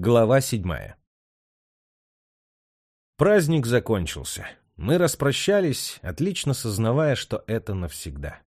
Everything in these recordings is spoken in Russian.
Глава седьмая Праздник закончился. Мы распрощались, отлично сознавая, что это навсегда.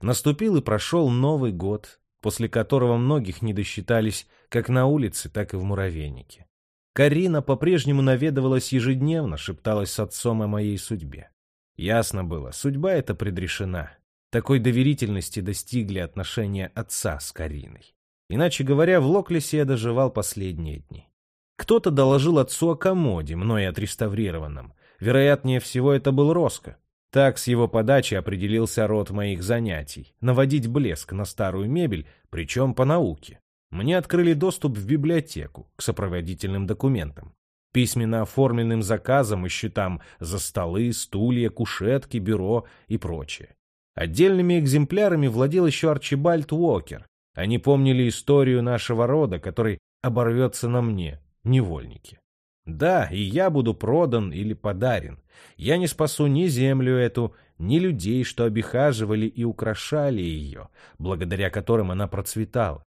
Наступил и прошел Новый год, после которого многих не досчитались как на улице, так и в муравейнике. Карина по-прежнему наведывалась ежедневно, шепталась с отцом о моей судьбе. Ясно было, судьба эта предрешена. Такой доверительности достигли отношения отца с Кариной. Иначе говоря, в Локлесе я доживал последние дни. Кто-то доложил отцу о комоде, мной отреставрированном. Вероятнее всего, это был Роско. Так с его подачи определился род моих занятий — наводить блеск на старую мебель, причем по науке. Мне открыли доступ в библиотеку, к сопроводительным документам. Письменно оформленным заказам и счетам за столы, стулья, кушетки, бюро и прочее. Отдельными экземплярами владел еще Арчибальд Уокер, они помнили историю нашего рода, который оборвется на мне, невольнике. Да, и я буду продан или подарен. Я не спасу ни землю эту, ни людей, что обихаживали и украшали ее, благодаря которым она процветала.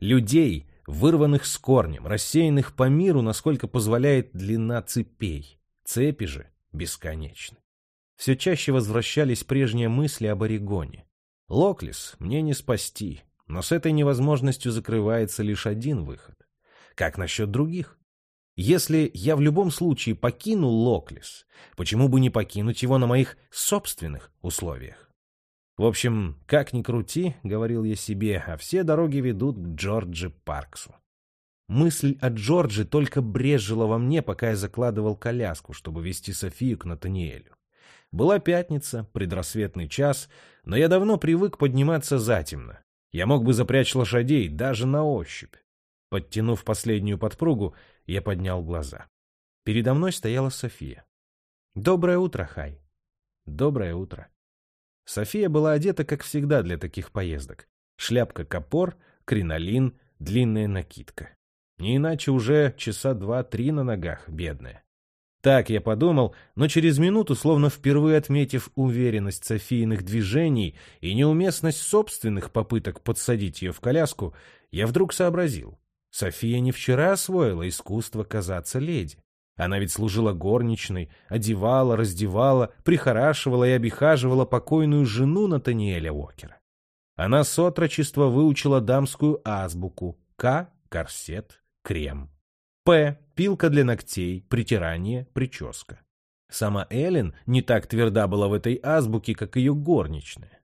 Людей, вырванных с корнем, рассеянных по миру, насколько позволяет длина цепей. Цепи же бесконечны. Все чаще возвращались прежние мысли об Орегоне. Локлис мне не спасти, но с этой невозможностью закрывается лишь один выход. Как насчет других? Если я в любом случае покину Локлис, почему бы не покинуть его на моих собственных условиях? В общем, как ни крути, — говорил я себе, — а все дороги ведут к Джорджи Парксу. Мысль о Джорджи только брежила во мне, пока я закладывал коляску, чтобы вести Софию к Натаниэлю. Была пятница, предрассветный час, но я давно привык подниматься затемно, я мог бы запрячь лошадей даже на ощупь. Подтянув последнюю подпругу, я поднял глаза. Передо мной стояла София. «Доброе утро, Хай». «Доброе утро». София была одета, как всегда, для таких поездок. Шляпка-копор, кринолин, длинная накидка. Не иначе уже часа два-три на ногах, бедная. Так я подумал, но через минуту, словно впервые отметив уверенность Софийных движений и неуместность собственных попыток подсадить ее в коляску, я вдруг сообразил. София не вчера освоила искусство казаться леди. Она ведь служила горничной, одевала, раздевала, прихорашивала и обихаживала покойную жену Натаниэля Уокера. Она с отрочества выучила дамскую азбуку К — корсет, крем. П – пилка для ногтей, притирание, прическа. Сама Эллен не так тверда была в этой азбуке, как ее горничная.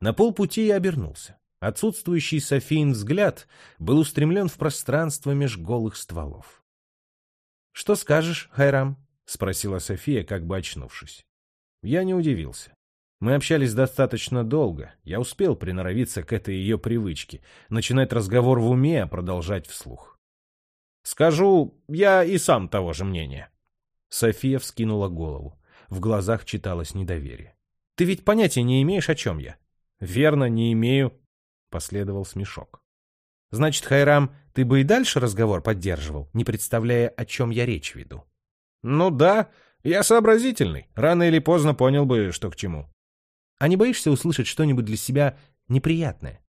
На полпути я обернулся. Отсутствующий Софиин взгляд был устремлен в пространство меж голых стволов. — Что скажешь, Хайрам? — спросила София, как бы очнувшись. Я не удивился. Мы общались достаточно долго. Я успел приноровиться к этой ее привычке, начинать разговор в уме, а продолжать вслух. Скажу, я и сам того же мнения. София вскинула голову. В глазах читалось недоверие. Ты ведь понятия не имеешь, о чем я. Верно, не имею. Последовал смешок. Значит, Хайрам, ты бы и дальше разговор поддерживал, не представляя, о чем я речь веду. Ну да, я сообразительный. Рано или поздно понял бы, что к чему. А не боишься услышать что-нибудь для себя неприятное?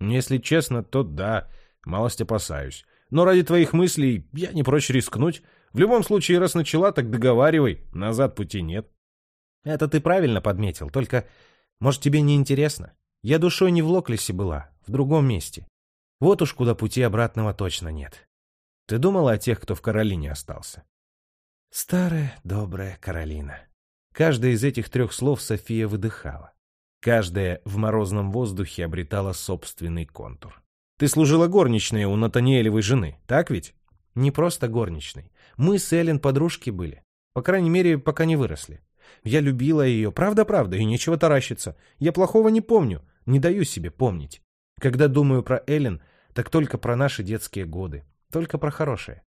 Если честно, то да, малость опасаюсь. Но ради твоих мыслей я не прочь рискнуть. В любом случае, раз начала, так договаривай. Назад пути нет. Это ты правильно подметил. Только, может, тебе не интересно? Я душой не в Локлесе была, в другом месте. Вот уж куда пути обратного точно нет. Ты думала о тех, кто в Каролине остался? Старая, добрая Каролина. Каждое из этих трех слов София выдыхала. Каждая в морозном воздухе обретала собственный контур. Ты служила горничной у Натаниэлевой жены, так ведь? Не просто горничной. Мы с Эллен подружки были. По крайней мере, пока не выросли. Я любила ее, правда-правда, и нечего таращиться. Я плохого не помню, не даю себе помнить. Когда думаю про Эллен, так только про наши детские годы, только про хорошее.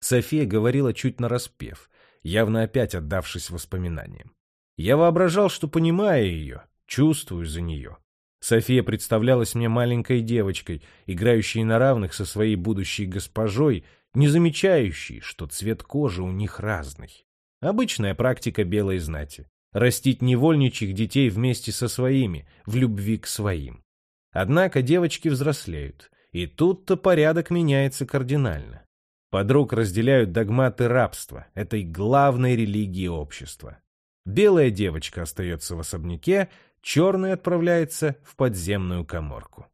София говорила чуть нараспев, явно опять отдавшись воспоминаниям. Я воображал, что понимаю ее, чувствую за нее. София представлялась мне маленькой девочкой, играющей на равных со своей будущей госпожой, не замечающей, что цвет кожи у них разный. Обычная практика белой знати. Растить невольничьих детей вместе со своими, в любви к своим. Однако девочки взрослеют, И тут-то порядок меняется кардинально. Подруг разделяют догматы рабства, этой главной религии общества. Белая девочка остается в особняке, черный отправляется в подземную коморку.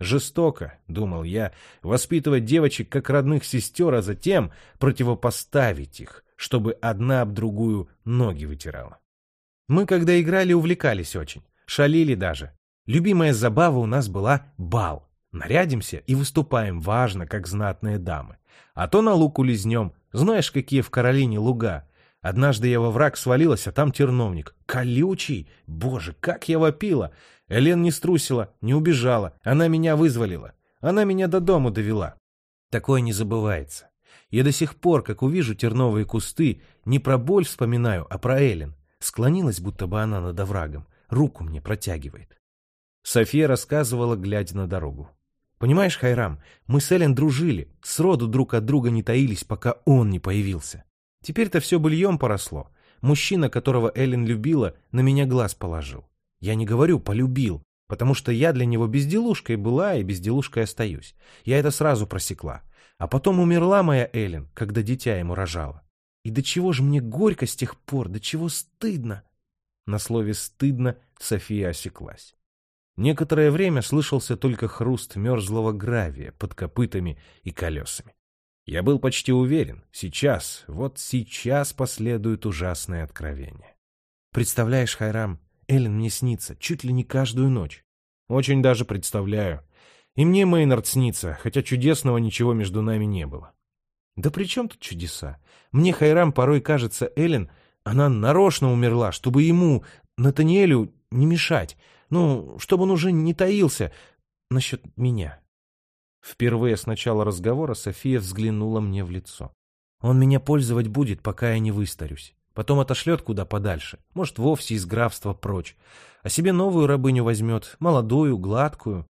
Жестоко, думал я, воспитывать девочек как родных сестер, а затем противопоставить их, чтобы одна об другую ноги вытирала. Мы, когда играли, увлекались очень, шалили даже. Любимая забава у нас была бал. Нарядимся и выступаем важно, как знатные дамы. А то на луку лизнем. Знаешь, какие в Каролине луга? Однажды я во враг свалилась, а там терновник. Колючий! Боже, как я вопила! Элен не струсила, не убежала. Она меня вызволила. Она меня до дому довела. Такое не забывается. Я до сих пор, как увижу терновые кусты, не про боль вспоминаю, а про Элен. Склонилась, будто бы она над оврагом. Руку мне протягивает. София рассказывала, глядя на дорогу. Понимаешь, Хайрам, мы с Элен дружили, сроду друг от друга не таились, пока он не появился. Теперь-то все быльем поросло. Мужчина, которого Элен любила, на меня глаз положил. Я не говорю «полюбил», потому что я для него безделушкой была и безделушкой остаюсь. Я это сразу просекла. А потом умерла моя Элен, когда дитя ему рожала. И до чего же мне горько с тех пор, до чего стыдно. На слове «стыдно» София осеклась. Некоторое время слышался только хруст мерзлого гравия под копытами и колесами. Я был почти уверен, сейчас, вот сейчас последует ужасное откровение. Представляешь, Хайрам, Эллен мне снится чуть ли не каждую ночь. Очень даже представляю. И мне Мейнард снится, хотя чудесного ничего между нами не было. Да при чем тут чудеса? Мне Хайрам порой кажется, Эллен, она нарочно умерла, чтобы ему, Натаниэлю, не мешать. Ну, чтобы он уже не таился насчет меня. Впервые с начала разговора София взглянула мне в лицо. Он меня пользовать будет, пока я не выстарюсь. Потом отошлет куда подальше, может, вовсе из графства прочь. А себе новую рабыню возьмет, молодую, гладкую.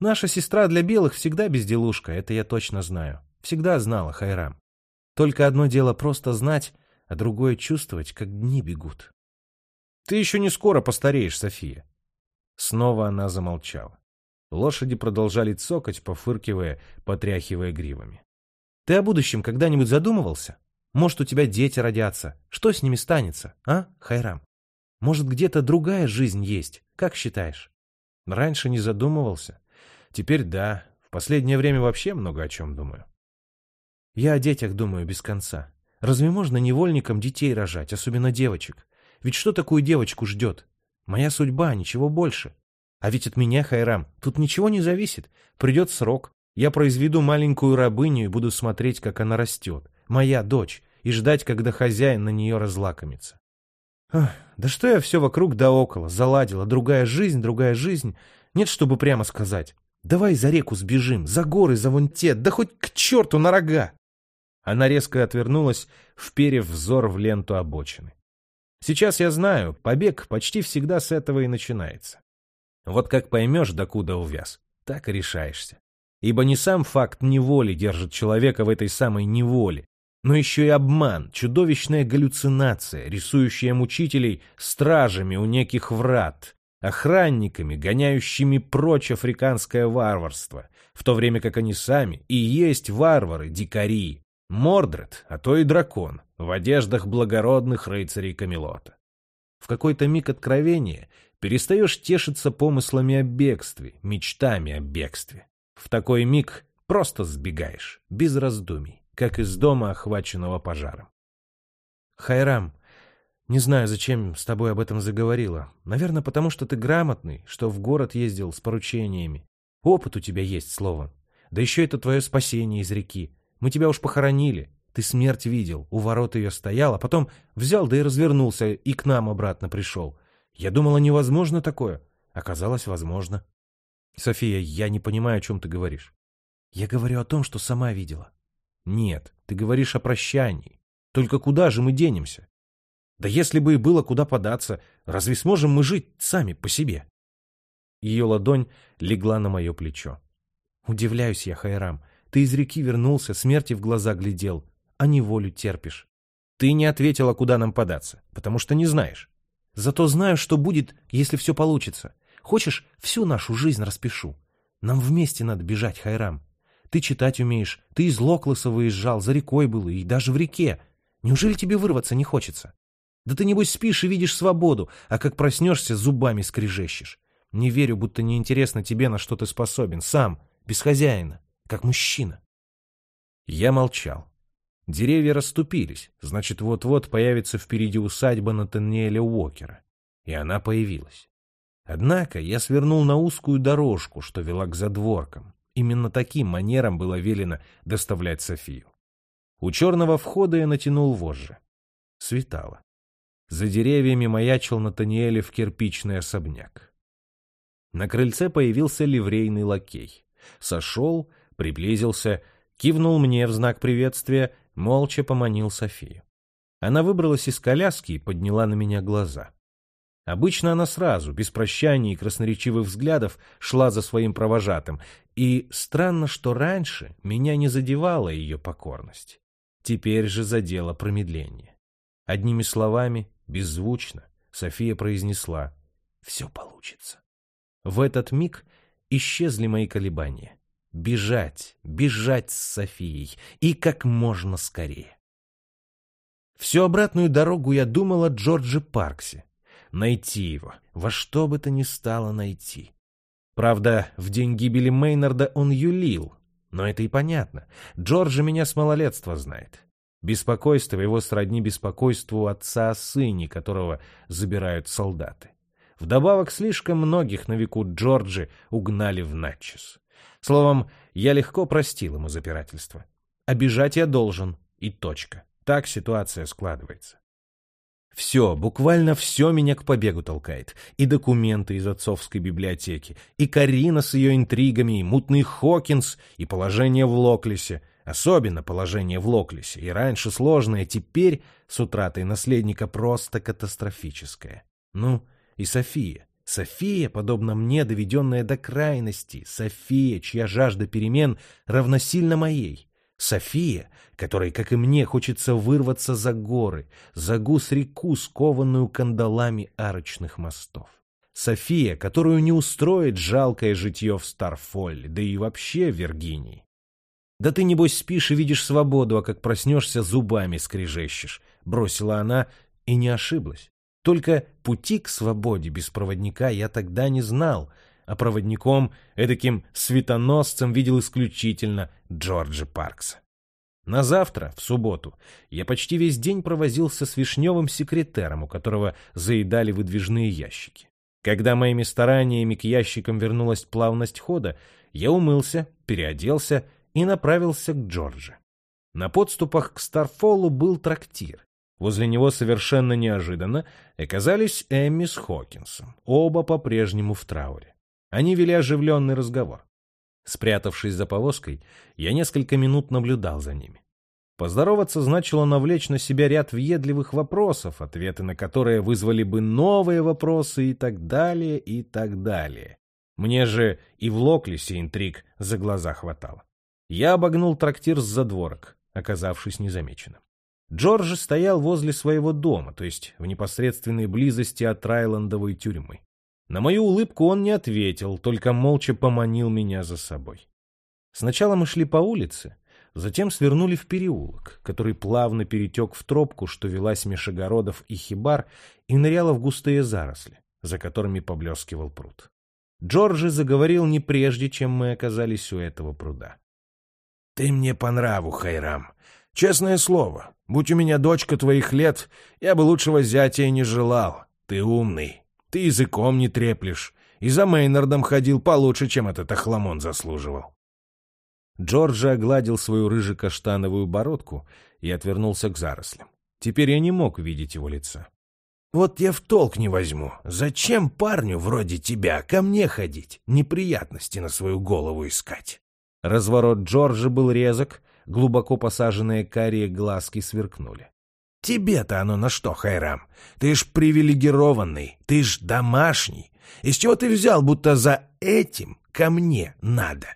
Наша сестра для белых всегда безделушка, это я точно знаю. Всегда знала, Хайрам. Только одно дело просто знать, а другое чувствовать, как дни бегут. Ты еще не скоро постареешь, София. Снова она замолчала. Лошади продолжали цокать, пофыркивая, потряхивая гривами. Ты о будущем когда-нибудь задумывался? Может, у тебя дети родятся? Что с ними станется, а, Хайрам? Может, где-то другая жизнь есть? Как считаешь? Раньше не задумывался. Теперь да. В последнее время вообще много о чем думаю. Я о детях думаю без конца. Разве можно невольникам детей рожать, особенно девочек? Ведь что такую девочку ждет? Моя судьба, ничего больше. А ведь от меня, Хайрам, тут ничего не зависит. Придет срок. Я произведу маленькую рабыню и буду смотреть, как она растет. Моя дочь. И ждать, когда хозяин на нее разлакомится. Ах, да что я все вокруг да около, заладила. Другая жизнь, другая жизнь. Нет, чтобы прямо сказать. Давай за реку сбежим, за горы, за вон те, да хоть к черту на рога. Она резко отвернулась, вперев взор в ленту обочины. Сейчас я знаю, побег почти всегда с этого и начинается. Вот как поймешь, докуда увяз, так и решаешься. Ибо не сам факт неволи держит человека в этой самой неволе, но еще и обман, чудовищная галлюцинация, рисующая мучителей стражами у неких врат, охранниками, гоняющими прочь африканское варварство, в то время как они сами и есть варвары, дикари, Мордред, а то и дракон, в одеждах благородных рыцарей Камелота. В какой-то миг откровения перестаешь тешиться помыслами о бегстве, мечтами о бегстве. В такой миг просто сбегаешь, без раздумий, как из дома, охваченного пожаром. Хайрам, не знаю, зачем с тобой об этом заговорила. Наверное, потому что ты грамотный, что в город ездил с поручениями. Опыт у тебя есть, словом. Да еще это твое спасение из реки. Мы тебя уж похоронили. Ты смерть видел, у ворот ее стоял, а потом взял да и развернулся, и к нам обратно пришел. Я думала, невозможно такое. Оказалось, возможно. София, я не понимаю, о чем ты говоришь. Я говорю о том, что сама видела. Нет, ты говоришь о прощании. Только куда же мы денемся? Да если бы и было куда податься, разве сможем мы жить сами по себе? Ее ладонь легла на мое плечо. Удивляюсь я, Хайрам. Ты из реки вернулся, смерти в глаза глядел, а неволю терпишь. Ты не ответила, куда нам податься, потому что не знаешь. Зато знаю, что будет, если все получится. Хочешь, всю нашу жизнь распишу. Нам вместе надо бежать, Хайрам. Ты читать умеешь, ты из Локлоса выезжал, за рекой был и даже в реке. Неужели тебе вырваться не хочется? Да ты, небось, спишь и видишь свободу, а как проснешься, зубами скрежещешь. Не верю, будто неинтересно тебе, на что ты способен, сам, без хозяина, как мужчина. Я молчал. Деревья расступились, значит, вот-вот появится впереди усадьба Натаниэля Уокера. И она появилась. Однако я свернул на узкую дорожку, что вела к задворкам. Именно таким манером было велено доставлять Софию. У черного входа я натянул вожжи. Светало. За деревьями маячил Натаниэлев кирпичный особняк. На крыльце появился ливрейный лакей. Сошел, приблизился, кивнул мне в знак приветствия, молча поманил Софию. Она выбралась из коляски и подняла на меня глаза. Обычно она сразу, без прощаний и красноречивых взглядов, шла за своим провожатым, и странно, что раньше меня не задевала ее покорность. Теперь же задела промедление. Одними словами, беззвучно, София произнесла «Все получится». В этот миг исчезли мои колебания. Бежать, бежать с Софией, и как можно скорее. Всю обратную дорогу я думал о Джордже Парксе, Найти его, во что бы то ни стало найти. Правда, в день гибели Мейнарда он юлил, но это и понятно. Джорджи меня с малолетства знает. Беспокойство его сродни беспокойству отца о сыне, которого забирают солдаты. Вдобавок, слишком многих на веку Джорджи угнали в Натчес. Словом, я легко простил ему запирательство. Обижать я должен, и точка. Так ситуация складывается. Все, буквально все меня к побегу толкает. И документы из отцовской библиотеки, и Карина с ее интригами, и мутный Хокинс, и положение в Локлисе. Особенно положение в Локлисе. И раньше сложное, теперь с утратой наследника просто катастрофическое. Ну, и София. София, подобно мне, доведенная до крайности. София, чья жажда перемен равносильна моей. София, которой, как и мне, хочется вырваться за горы, за гус-реку, скованную кандалами арочных мостов. София, которую не устроит жалкое житье в Старфолле, да и вообще в Виргинии. «Да ты, небось, спишь и видишь свободу, а как проснешься, зубами скрежещешь», — бросила она и не ошиблась. Только пути к свободе без проводника я тогда не знал, а проводником, эдаким светоносцем видел исключительно Джорджа Паркса. На завтра, в субботу, я почти весь день провозился с вишневым секретером, у которого заедали выдвижные ящики. Когда моими стараниями к ящикам вернулась плавность хода, я умылся, переоделся и направился к Джорджи. На подступах к Старфоллу был трактир. Возле него совершенно неожиданно оказались Эмми с Хокинсом, оба по-прежнему в трауре. Они вели оживленный разговор. Спрятавшись за повозкой, я несколько минут наблюдал за ними. Поздороваться значило навлечь на себя ряд въедливых вопросов, ответы на которые вызвали бы новые вопросы и так далее, и так далее. Мне же и в Локлисе интриг за глаза хватало. Я обогнул трактир с задворок, оказавшись незамеченным. Джордж стоял возле своего дома, то есть в непосредственной близости от Райландовой тюрьмы. На мою улыбку он не ответил, только молча поманил меня за собой. Сначала мы шли по улице, затем свернули в переулок, который плавно перетек в тропку, что велась меж огородов и хибар, и ныряла в густые заросли, за которыми поблескивал пруд. Джорджи заговорил не прежде, чем мы оказались у этого пруда. — Ты мне по нраву, Хайрам. Честное слово, будь у меня дочка твоих лет, я бы лучшего зятя не желал. Ты умный, ты языком не треплешь. И за Мейнардом ходил получше, чем этот охламон заслуживал. Джорджи огладил свою рыжекаштановую бородку и отвернулся к зарослям. Теперь я не мог видеть его лица. «Вот я в толк не возьму. Зачем парню вроде тебя ко мне ходить, неприятности на свою голову искать?» Разворот Джорджа был резок, глубоко посаженные карие глазки сверкнули. Тебе-то оно на что, Хайрам? Ты ж привилегированный, ты ж домашний. Из чего ты взял, будто за этим ко мне надо?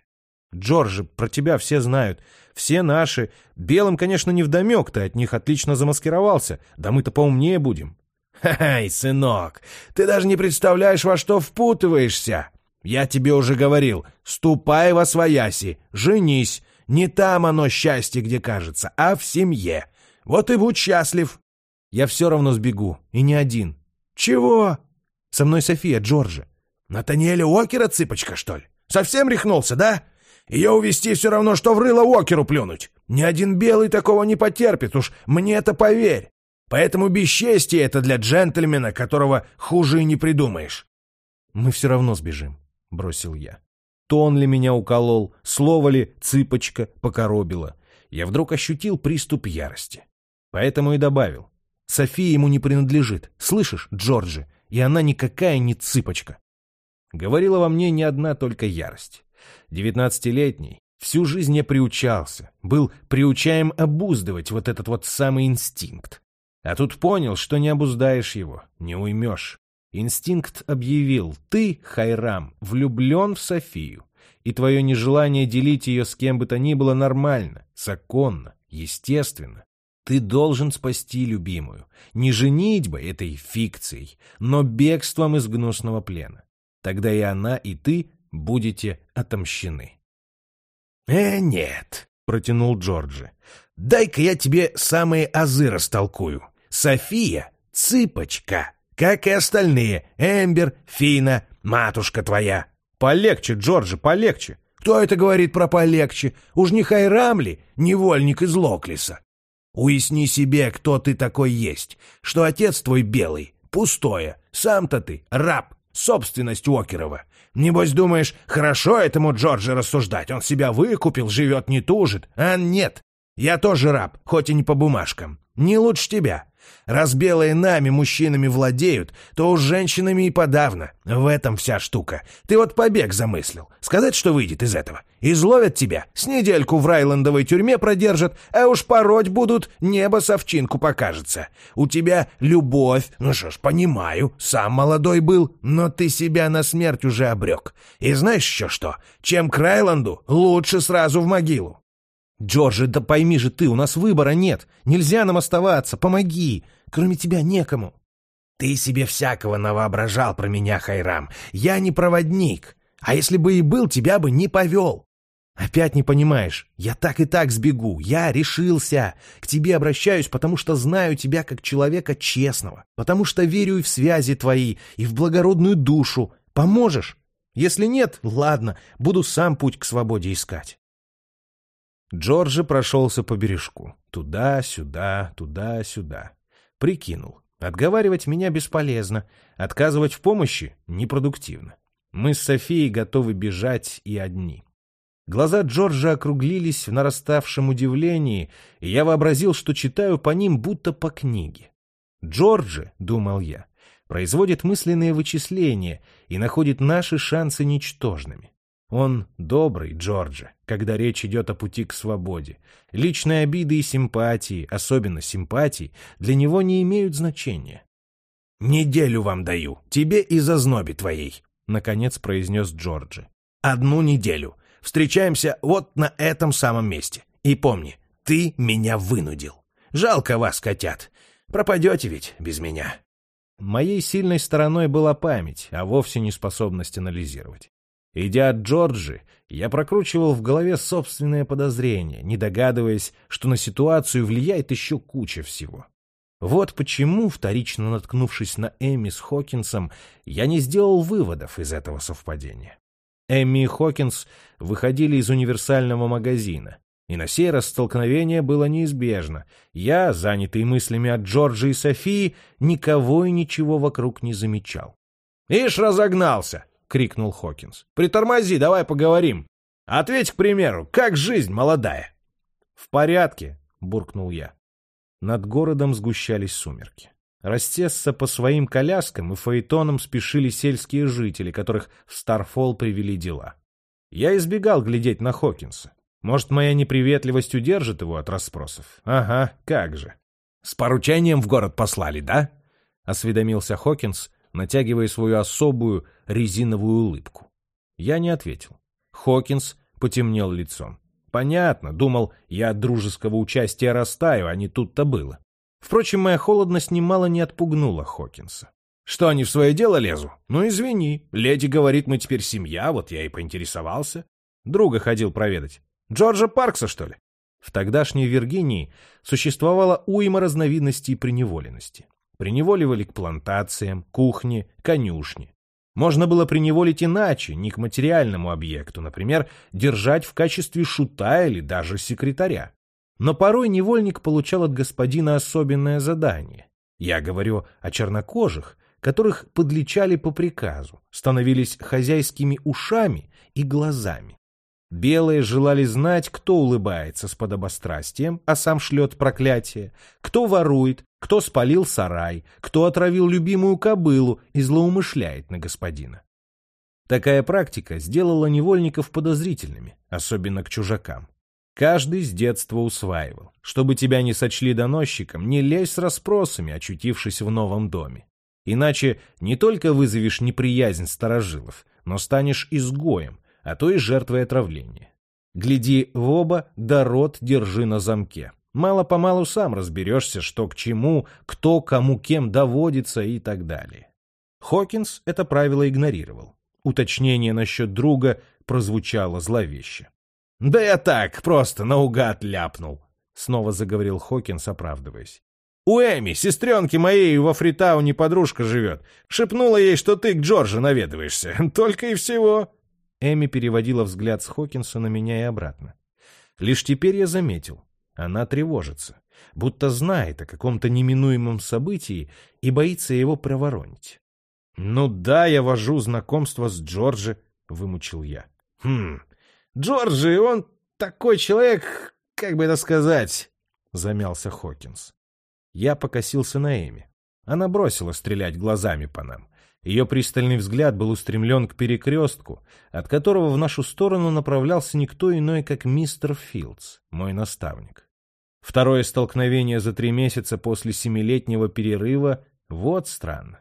Джорджи, про тебя все знают. Все наши. Белым, конечно, не вдомек, ты от них отлично замаскировался. Да мы-то поумнее будем. Хай, сынок, ты даже не представляешь, во что впутываешься. Я тебе уже говорил, ступай во свояси, женись. Не там оно счастье, где кажется, а в семье. Вот и будь счастлив. Я все равно сбегу, и не один. Чего? Со мной София, Джорджи. Натаниэля Уокера цыпочка, что ли? Совсем рехнулся, да? Ее увести все равно, что в рыло Уокеру плюнуть. Ни один белый такого не потерпит, уж мне это поверь. Поэтому бесчестие это для джентльмена, которого хуже и не придумаешь. Мы все равно сбежим, бросил я. Тон ли меня уколол, слово ли цыпочка покоробила. Я вдруг ощутил приступ ярости. Поэтому и добавил. София ему не принадлежит, слышишь, Джорджи, и она никакая не цыпочка. Говорила во мне не одна только ярость. Девятнадцатилетний, всю жизнь я приучался, был приучаем обуздывать вот этот вот самый инстинкт. А тут понял, что не обуздаешь его, не уймешь. Инстинкт объявил, ты, Хайрам, влюблен в Софию, и твое нежелание делить ее с кем бы то ни было нормально, законно, естественно. Ты должен спасти любимую, не женитьбой этой фикцией, но бегством из гнусного плена. Тогда и она, и ты будете отомщены. «Э, нет», — протянул Джорджи. «Дай-ка я тебе самые азы растолкую. София — цыпочка, как и остальные. Эмбер, Фина, матушка твоя». «Полегче, Джорджи, полегче». «Кто это говорит про полегче? Уж не Хайрам ли, невольник из Локлиса? Уясни себе, кто ты такой есть, что отец твой белый, пустое, сам-то ты раб, собственность Уокерова. Небось, думаешь, хорошо этому Джорджи рассуждать, он себя выкупил, живет, не тужит. А нет, я тоже раб, хоть и не по бумажкам. Не лучше тебя. Раз белые нами, мужчинами, владеют, то уж женщинами и подавно. В этом вся штука. Ты вот побег замыслил. Сказать, что выйдет из этого? Изловят тебя, с недельку в райландовой тюрьме продержат, а уж пороть будут, небо совчинку покажется. У тебя любовь, ну что ж, понимаю, сам молодой был, но ты себя на смерть уже обрек. И знаешь еще что? Чем к Райланду, лучше сразу в могилу. «Джорджи, да пойми же ты, у нас выбора нет. Нельзя нам оставаться, помоги. Кроме тебя некому». «Ты себе всякого навоображал про меня, Хайрам. Я не проводник. А если бы и был, тебя бы не повел». «Опять не понимаешь. Я так и так сбегу. Я решился. К тебе обращаюсь, потому что знаю тебя как человека честного. Потому что верю и в связи твои, и в благородную душу. Поможешь? Если нет, ладно, буду сам путь к свободе искать». Джорджи прошелся по бережку. Туда-сюда, туда-сюда. Прикинул. Отговаривать меня бесполезно. Отказывать в помощи непродуктивно. Мы с Софией готовы бежать и одни. Глаза Джорджа округлились в нараставшем удивлении, и я вообразил, что читаю по ним будто по книге. Джорджи, — думал я, — производит мысленные вычисления и находит наши шансы ничтожными. Он добрый, Джорджи, когда речь идет о пути к свободе. Личные обиды и симпатии, особенно симпатии, для него не имеют значения. «Неделю вам даю, тебе и зазнобе твоей», — наконец произнес Джорджи. «Одну неделю. Встречаемся вот на этом самом месте. И помни, ты меня вынудил. Жалко вас, котят. Пропадете ведь без меня». Моей сильной стороной была память, а вовсе не способность анализировать. Идя от Джорджи, я прокручивал в голове собственные подозрения, не догадываясь, что на ситуацию влияет еще куча всего. Вот почему, вторично наткнувшись на Эми с Хокинсом, я не сделал выводов из этого совпадения. Эми и Хокинс выходили из универсального магазина, и на сей раз столкновение было неизбежно. Я, занятый мыслями о Джорджи и Софии, никого и ничего вокруг не замечал. «Ишь, разогнался!» Крикнул Хокинс. «Притормози, давай поговорим. Ответь, к примеру, как жизнь молодая?» «В порядке», — буркнул я. Над городом сгущались сумерки. Растесться по своим коляскам и фаэтонам спешили сельские жители, которых в Старфол привели дела. Я избегал глядеть на Хокинса. Может, моя неприветливость удержит его от расспросов? Ага, как же. — С поручением в город послали, да? — осведомился Хокинс, натягивая свою особую резиновую улыбку. Я не ответил. Хокинс потемнел лицом. Понятно, думал, я от дружеского участия растаю, а не тут-то было. Впрочем, моя холодность немало не отпугнула Хокинса. Что, не в свое дело лезу? Ну, извини. Леди говорит, мы теперь семья, вот я и поинтересовался. Друга ходил проведать. Джорджа Паркса, что ли? В тогдашней Виргинии существовала уйма разновидностей приневоленности. Приневоливали к плантациям, кухне, конюшне. Можно было приневолить иначе, не к материальному объекту, например, держать в качестве шута или даже секретаря. Но порой невольник получал от господина особенное задание. Я говорю о чернокожих, которых подлечали по приказу, становились хозяйскими ушами и глазами. Белые желали знать, кто улыбается с подобострастием, а сам шлет проклятие, кто ворует, кто спалил сарай, кто отравил любимую кобылу и злоумышляет на господина. Такая практика сделала невольников подозрительными, особенно к чужакам. Каждый с детства усваивал. Чтобы тебя не сочли доносчиком, не лезь с расспросами, очутившись в новом доме. Иначе не только вызовешь неприязнь старожилов, но станешь изгоем, а то и жертвой отравления. Гляди в оба, да рот держи на замке. Мало-помалу сам разберешься, что к чему, кто кому кем доводится и так далее. Хокинс это правило игнорировал. Уточнение насчет друга прозвучало зловеще. «Да я так, просто наугад ляпнул», — снова заговорил Хокинс, оправдываясь. «У Эми, сестренки моей, во Фритауне подружка живет. Шепнула ей, что ты к Джорджу наведываешься. Только и всего». Эми переводила взгляд с Хокинса на меня и обратно. Лишь теперь я заметил. Она тревожится, будто знает о каком-то неминуемом событии и боится его проворонить. «Ну да, я вожу знакомство с Джорджи», — вымучил я. «Хм, Джорджи, он такой человек, как бы это сказать», — замялся Хокинс. Я покосился на Эми. Она бросила стрелять глазами по нам. Ее пристальный взгляд был устремлен к перекрестку, от которого в нашу сторону направлялся никто иной, как мистер Филдс, мой наставник. Второе столкновение за три месяца после семилетнего перерыва — вот странно.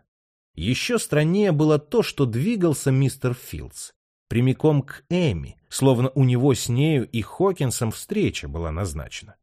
Еще страннее было то, что двигался мистер Филдс прямиком к Эми, словно у него с нею и Хокинсом встреча была назначена.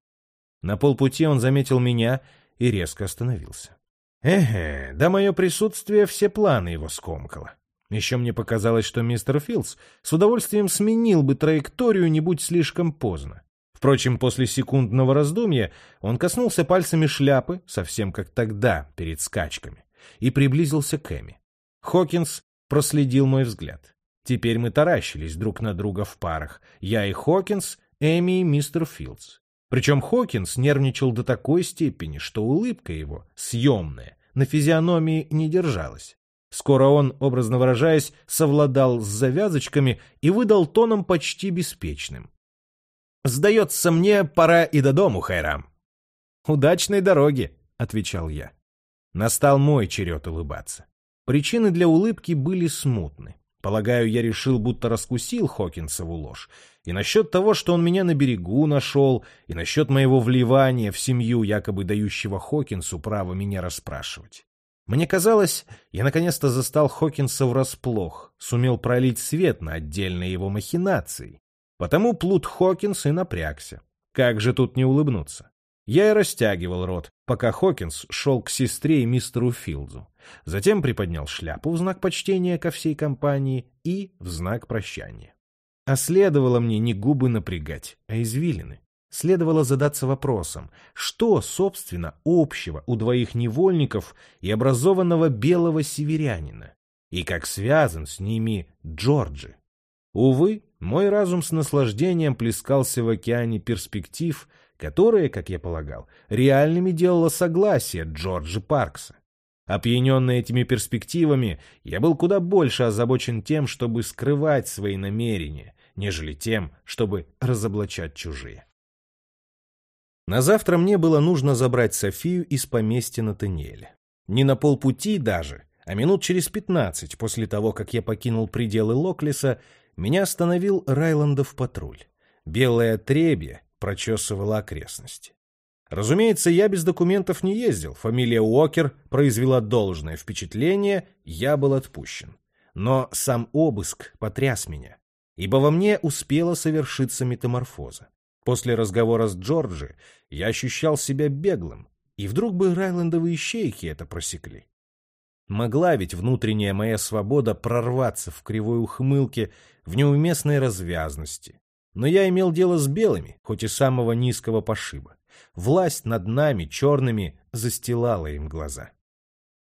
На полпути он заметил меня и резко остановился. Эге, да мое присутствие все планы его скомкало. Еще мне показалось, что мистер Филдс с удовольствием сменил бы траекторию, не будь слишком поздно. Впрочем, после секундного раздумья он коснулся пальцами шляпы, совсем как тогда, перед скачками, и приблизился к Эми. Хокинс проследил мой взгляд. Теперь мы таращились друг на друга в парах. Я и Хокинс, Эми и мистер Филдс. Причем Хокинс нервничал до такой степени, что улыбка его, съемная, на физиономии не держалась. Скоро он, образно выражаясь, совладал с завязочками и выдал тоном почти беспечным. «Сдается мне, пора и до дому, Хайрам». «Удачной дороги», — отвечал я. Настал мой черед улыбаться. Причины для улыбки были смутны. Полагаю, я решил, будто раскусил Хокинсову ложь. И насчет того, что он меня на берегу нашел, и насчет моего вливания в семью, якобы дающего Хокинсу право меня расспрашивать. Мне казалось, я наконец-то застал Хокинса врасплох, сумел пролить свет на отдельные его махинации. Потому плут Хокинс и напрягся. Как же тут не улыбнуться? Я и растягивал рот, пока Хокинс шел к сестре и мистеру Филдзу. Затем приподнял шляпу в знак почтения ко всей компании и в знак прощания. А следовало мне не губы напрягать, а извилины. Следовало задаться вопросом, что, собственно, общего у двоих невольников и образованного белого северянина, и как связан с ними Джорджи. Увы, мой разум с наслаждением плескался в океане перспектив, которые, как я полагал, реальными делало согласие Джорджа Паркса. Опьяненный этими перспективами, я был куда больше озабочен тем, чтобы скрывать свои намерения, нежели тем, чтобы разоблачать чужие. На завтра мне было нужно забрать Софию из поместья Натаниэля. Не на полпути даже, а минут через пятнадцать после того, как я покинул пределы Локлиса, меня остановил Райландов патруль. Белое требье прочесывало окрестности. Разумеется, я без документов не ездил, фамилия Уокер произвела должное впечатление, я был отпущен. Но сам обыск потряс меня, ибо во мне успела совершиться метаморфоза. После разговора с Джорджи я ощущал себя беглым, и вдруг бы Райлендовые щейки это просекли. Могла ведь внутренняя моя свобода прорваться в кривой ухмылке, в неуместной развязности. Но я имел дело с белыми, хоть и самого низкого пошиба. Власть над нами, черными, застилала им глаза.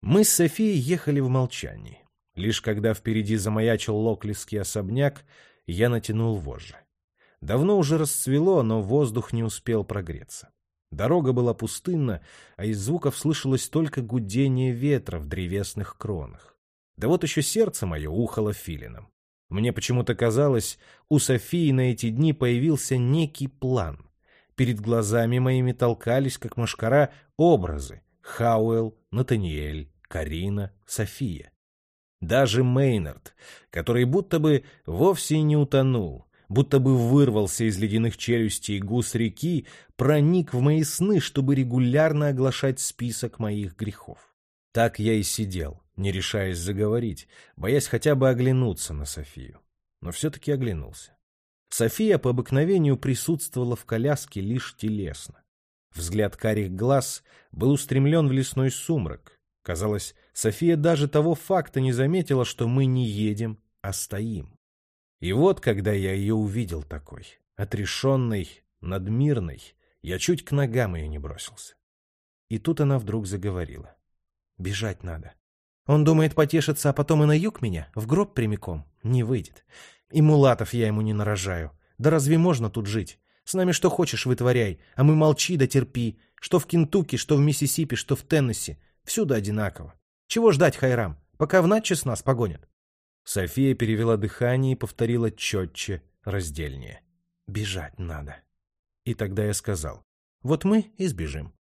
Мы с Софией ехали в молчании. Лишь когда впереди замаячил локлисский особняк, я натянул вожжи. Давно уже расцвело, но воздух не успел прогреться. Дорога была пустынна, а из звуков слышалось только гудение ветра в древесных кронах. Да вот еще сердце мое ухало филином. Мне почему-то казалось, у Софии на эти дни появился некий план. Перед глазами моими толкались, как машкара, образы — Хауэлл, Натаниэль, Карина, София. Даже Мейнард, который будто бы вовсе не утонул, будто бы вырвался из ледяных челюстей гус реки, проник в мои сны, чтобы регулярно оглашать список моих грехов. Так я и сидел, не решаясь заговорить, боясь хотя бы оглянуться на Софию. Но все-таки оглянулся. София по обыкновению присутствовала в коляске лишь телесно. Взгляд карих глаз был устремлен в лесной сумрак. Казалось, София даже того факта не заметила, что мы не едем, а стоим. И вот, когда я ее увидел такой, отрешенной, надмирной, я чуть к ногам ее не бросился. И тут она вдруг заговорила. Бежать надо. Он думает потешиться, а потом и на юг меня, в гроб прямиком. Не выйдет. И мулатов я ему не нарожаю. Да разве можно тут жить? С нами что хочешь вытворяй, а мы молчи да терпи. Что в Кентукки, что в Миссисипи, что в Теннесси. Всюду одинаково. Чего ждать, Хайрам? Пока в начес нас погонят. София перевела дыхание и повторила четче, раздельнее. «Бежать надо». И тогда я сказал, «Вот мы и сбежим.